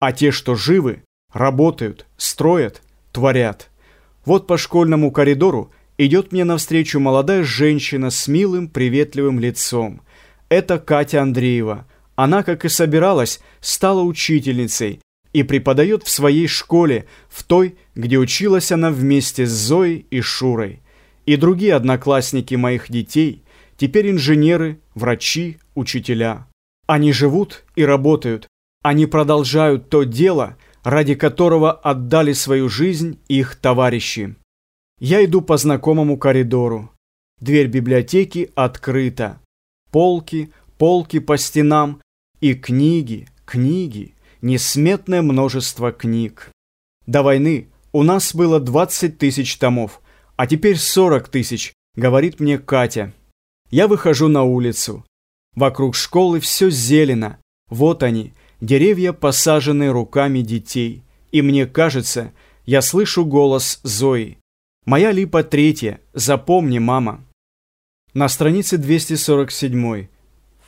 А те, что живы, работают, строят, творят. Вот по школьному коридору идет мне навстречу молодая женщина с милым, приветливым лицом. Это Катя Андреева. Она, как и собиралась, стала учительницей и преподает в своей школе, в той, где училась она вместе с Зоей и Шурой. И другие одноклассники моих детей, теперь инженеры, врачи, учителя. Они живут и работают, они продолжают то дело, ради которого отдали свою жизнь их товарищи. Я иду по знакомому коридору. Дверь библиотеки открыта. Полки, полки по стенам и книги, книги, несметное множество книг. До войны у нас было 20 тысяч томов, а теперь 40 тысяч, говорит мне Катя. Я выхожу на улицу. Вокруг школы все зелено. Вот они, деревья, посаженные руками детей. И мне кажется, я слышу голос Зои. Моя липа третья, запомни, мама. На странице 247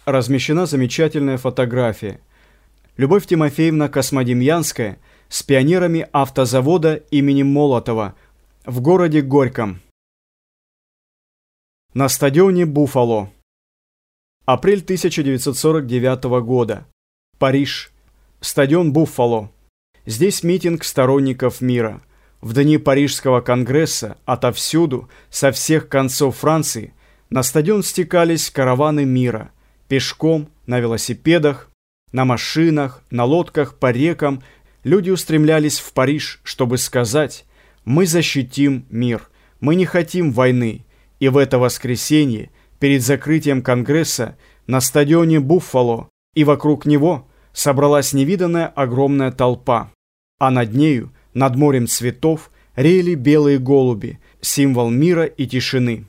размещена замечательная фотография. Любовь Тимофеевна Космодемьянская с пионерами автозавода имени Молотова в городе Горьком. На стадионе Буфало. Апрель 1949 года. Париж. Стадион Буффало. Здесь митинг сторонников мира. В дни Парижского конгресса отовсюду, со всех концов Франции, на стадион стекались караваны мира. Пешком, на велосипедах, на машинах, на лодках по рекам люди устремлялись в Париж, чтобы сказать «Мы защитим мир, мы не хотим войны». И в это воскресенье, перед закрытием Конгресса, на стадионе Буффало и вокруг него – собралась невиданная огромная толпа, а над нею, над морем цветов, реяли белые голуби, символ мира и тишины.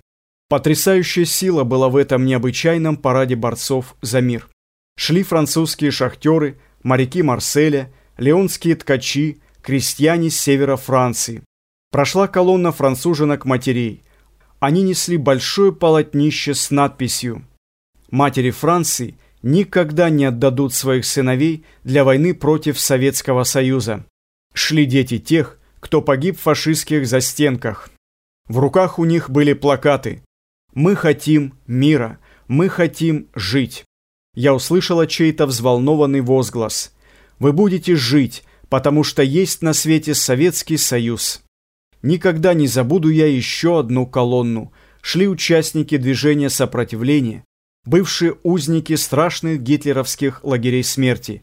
Потрясающая сила была в этом необычайном параде борцов за мир. Шли французские шахтеры, моряки Марселя, леонские ткачи, крестьяне с севера Франции. Прошла колонна француженок-матерей. Они несли большое полотнище с надписью «Матери Франции никогда не отдадут своих сыновей для войны против Советского Союза. Шли дети тех, кто погиб в фашистских застенках. В руках у них были плакаты «Мы хотим мира, мы хотим жить». Я услышала чей-то взволнованный возглас «Вы будете жить, потому что есть на свете Советский Союз». Никогда не забуду я еще одну колонну. Шли участники движения сопротивления, бывшие узники страшных гитлеровских лагерей смерти.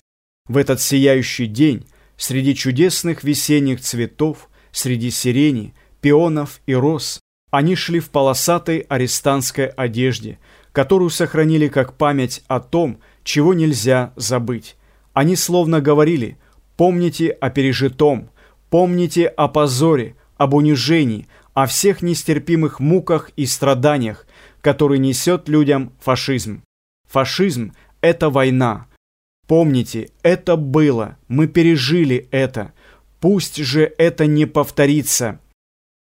В этот сияющий день, среди чудесных весенних цветов, среди сирени, пионов и роз, они шли в полосатой арестантской одежде, которую сохранили как память о том, чего нельзя забыть. Они словно говорили «Помните о пережитом, помните о позоре, об унижении, о всех нестерпимых муках и страданиях, который несет людям фашизм. Фашизм – это война. Помните, это было, мы пережили это. Пусть же это не повторится.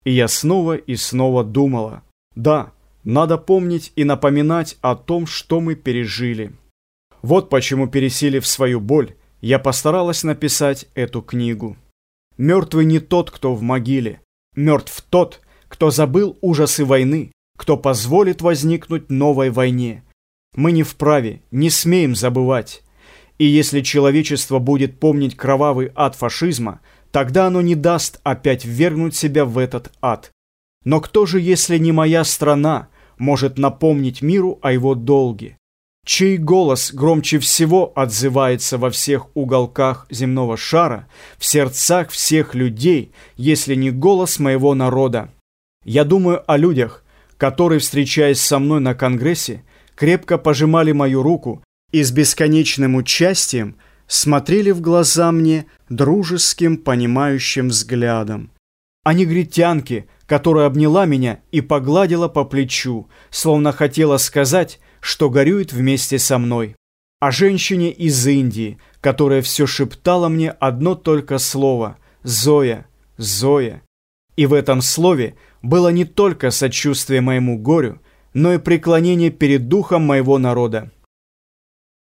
И я снова и снова думала. Да, надо помнить и напоминать о том, что мы пережили. Вот почему, пересилив свою боль, я постаралась написать эту книгу. Мертвый не тот, кто в могиле. Мертв тот, кто забыл ужасы войны, кто позволит возникнуть новой войне. Мы не вправе, не смеем забывать. И если человечество будет помнить кровавый ад фашизма, тогда оно не даст опять ввергнуть себя в этот ад. Но кто же, если не моя страна, может напомнить миру о его долге? Чей голос громче всего отзывается во всех уголках земного шара, в сердцах всех людей, если не голос моего народа? Я думаю о людях, которые, встречаясь со мной на Конгрессе, крепко пожимали мою руку и с бесконечным участием смотрели в глаза мне дружеским, понимающим взглядом. О негритянке, которая обняла меня и погладила по плечу, словно хотела сказать, что горюет вместе со мной. О женщине из Индии, которая все шептала мне одно только слово «Зоя, Зоя». И в этом слове было не только сочувствие моему горю, но и преклонение перед духом моего народа.